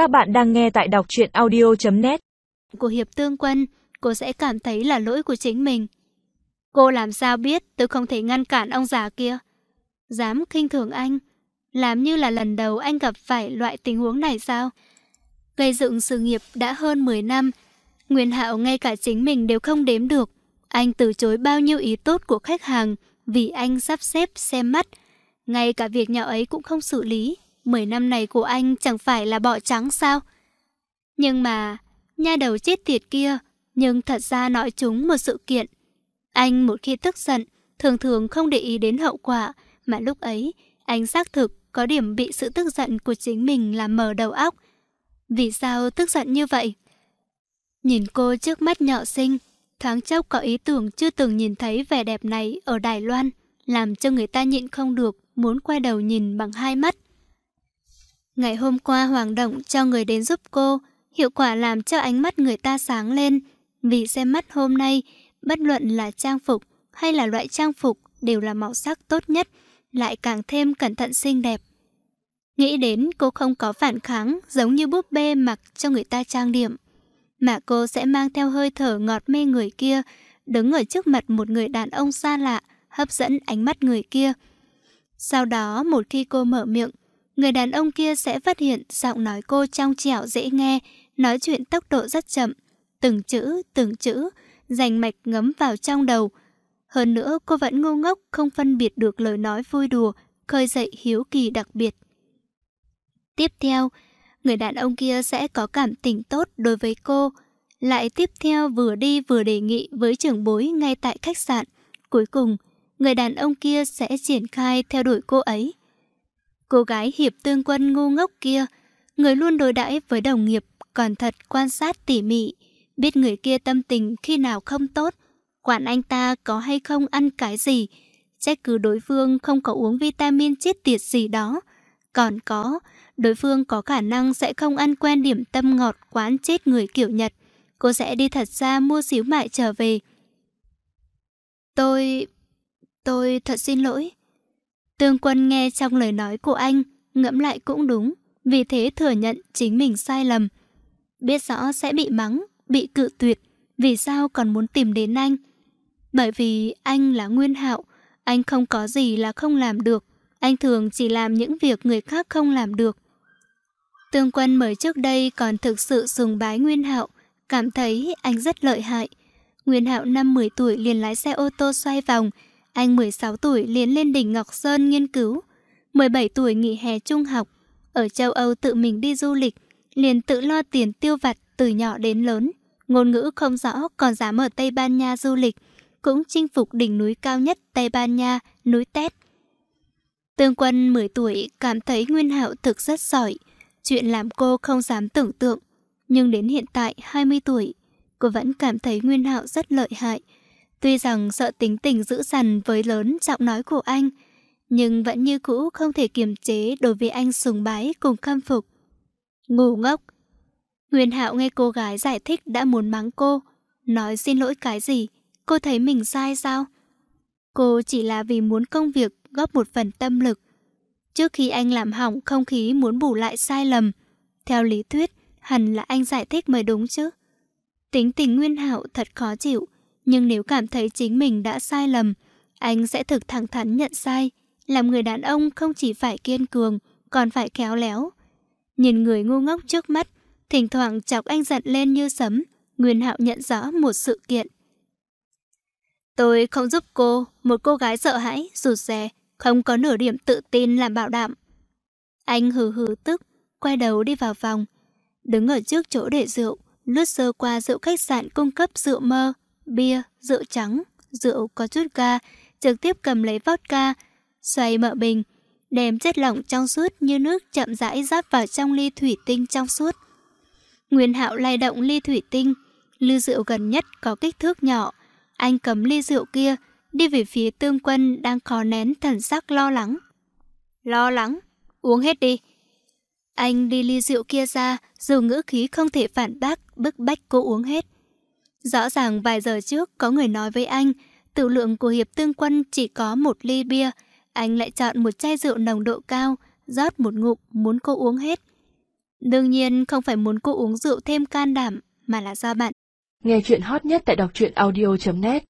Các bạn đang nghe tại đọc truyện audio.net Của Hiệp Tương Quân, cô sẽ cảm thấy là lỗi của chính mình. Cô làm sao biết tôi không thể ngăn cản ông già kia? Dám khinh thường anh? Làm như là lần đầu anh gặp phải loại tình huống này sao? Gây dựng sự nghiệp đã hơn 10 năm, Nguyên Hạo ngay cả chính mình đều không đếm được. Anh từ chối bao nhiêu ý tốt của khách hàng vì anh sắp xếp xem mắt. Ngay cả việc nhỏ ấy cũng không xử lý. 10 năm này của anh chẳng phải là bọ trắng sao? Nhưng mà, nha đầu chết tiệt kia, nhưng thật ra nói chúng một sự kiện. Anh một khi tức giận, thường thường không để ý đến hậu quả, mà lúc ấy, anh xác thực có điểm bị sự tức giận của chính mình làm mờ đầu óc. Vì sao tức giận như vậy? Nhìn cô trước mắt nhỏ xinh, thoáng chốc có ý tưởng chưa từng nhìn thấy vẻ đẹp này ở Đài Loan, làm cho người ta nhịn không được, muốn quay đầu nhìn bằng hai mắt. Ngày hôm qua Hoàng Động cho người đến giúp cô, hiệu quả làm cho ánh mắt người ta sáng lên. Vì xem mắt hôm nay, bất luận là trang phục hay là loại trang phục đều là màu sắc tốt nhất, lại càng thêm cẩn thận xinh đẹp. Nghĩ đến cô không có phản kháng giống như búp bê mặc cho người ta trang điểm. Mà cô sẽ mang theo hơi thở ngọt mê người kia, đứng ở trước mặt một người đàn ông xa lạ, hấp dẫn ánh mắt người kia. Sau đó một khi cô mở miệng, người đàn ông kia sẽ phát hiện giọng nói cô trong trẻo dễ nghe, nói chuyện tốc độ rất chậm, từng chữ, từng chữ, dành mạch ngấm vào trong đầu. Hơn nữa cô vẫn ngu ngốc không phân biệt được lời nói vui đùa, khơi dậy hiếu kỳ đặc biệt. Tiếp theo, người đàn ông kia sẽ có cảm tình tốt đối với cô. Lại tiếp theo vừa đi vừa đề nghị với trưởng bối ngay tại khách sạn. Cuối cùng, người đàn ông kia sẽ triển khai theo đuổi cô ấy. Cô gái hiệp tương quân ngu ngốc kia, người luôn đối đãi với đồng nghiệp, còn thật quan sát tỉ mỉ, biết người kia tâm tình khi nào không tốt, quản anh ta có hay không ăn cái gì, trách cứ đối phương không có uống vitamin chết tiệt gì đó. Còn có, đối phương có khả năng sẽ không ăn quen điểm tâm ngọt quán chết người kiểu Nhật. Cô sẽ đi thật ra mua xíu mại trở về. Tôi... tôi thật xin lỗi. Tương quân nghe trong lời nói của anh, ngẫm lại cũng đúng, vì thế thừa nhận chính mình sai lầm. Biết rõ sẽ bị mắng, bị cự tuyệt, vì sao còn muốn tìm đến anh? Bởi vì anh là Nguyên Hạo, anh không có gì là không làm được, anh thường chỉ làm những việc người khác không làm được. Tương quân mới trước đây còn thực sự sùng bái Nguyên Hạo, cảm thấy anh rất lợi hại. Nguyên Hạo năm 10 tuổi liền lái xe ô tô xoay vòng, anh 16 tuổi liền lên đỉnh Ngọc Sơn nghiên cứu, 17 tuổi nghỉ hè trung học, ở châu Âu tự mình đi du lịch, liền tự lo tiền tiêu vặt từ nhỏ đến lớn. Ngôn ngữ không rõ còn dám ở Tây Ban Nha du lịch, cũng chinh phục đỉnh núi cao nhất Tây Ban Nha, núi Tét. Tương Quân 10 tuổi cảm thấy Nguyên Hạo thực rất giỏi, chuyện làm cô không dám tưởng tượng. Nhưng đến hiện tại 20 tuổi, cô vẫn cảm thấy Nguyên Hạo rất lợi hại. Tuy rằng sợ tính tình dữ dằn với lớn giọng nói của anh, nhưng vẫn như cũ không thể kiềm chế đối với anh sùng bái cùng khâm phục. Ngu ngốc! Nguyên Hạo nghe cô gái giải thích đã muốn mắng cô. Nói xin lỗi cái gì? Cô thấy mình sai sao? Cô chỉ là vì muốn công việc góp một phần tâm lực. Trước khi anh làm hỏng không khí muốn bù lại sai lầm. Theo lý thuyết, hẳn là anh giải thích mới đúng chứ. Tính tình Nguyên Hạo thật khó chịu, nhưng nếu cảm thấy chính mình đã sai lầm, anh sẽ thực thẳng thắn nhận sai. Làm người đàn ông không chỉ phải kiên cường, còn phải khéo léo. Nhìn người ngu ngốc trước mắt, thỉnh thoảng chọc anh giận lên như sấm, Nguyên Hạo nhận rõ một sự kiện. Tôi không giúp cô, một cô gái sợ hãi, rụt rè, không có nửa điểm tự tin làm bảo đảm. Anh hừ hừ tức, quay đầu đi vào phòng. Đứng ở trước chỗ để rượu, lướt sơ qua rượu khách sạn cung cấp rượu mơ, bia, rượu trắng, rượu có chút ga, trực tiếp cầm lấy vodka, xoay mở bình, đem chất lỏng trong suốt như nước chậm rãi rót vào trong ly thủy tinh trong suốt. Nguyên Hạo lay động ly thủy tinh, ly rượu gần nhất có kích thước nhỏ. Anh cầm ly rượu kia, đi về phía tương quân đang khó nén thần sắc lo lắng. Lo lắng? Uống hết đi. Anh đi ly rượu kia ra, dù ngữ khí không thể phản bác, bức bách cô uống hết. Rõ ràng vài giờ trước có người nói với anh, tử lượng của hiệp tương quân chỉ có một ly bia, anh lại chọn một chai rượu nồng độ cao, rót một ngụm muốn cô uống hết. Đương nhiên không phải muốn cô uống rượu thêm can đảm, mà là do bạn. Nghe chuyện hot nhất tại đọc truyện audio.net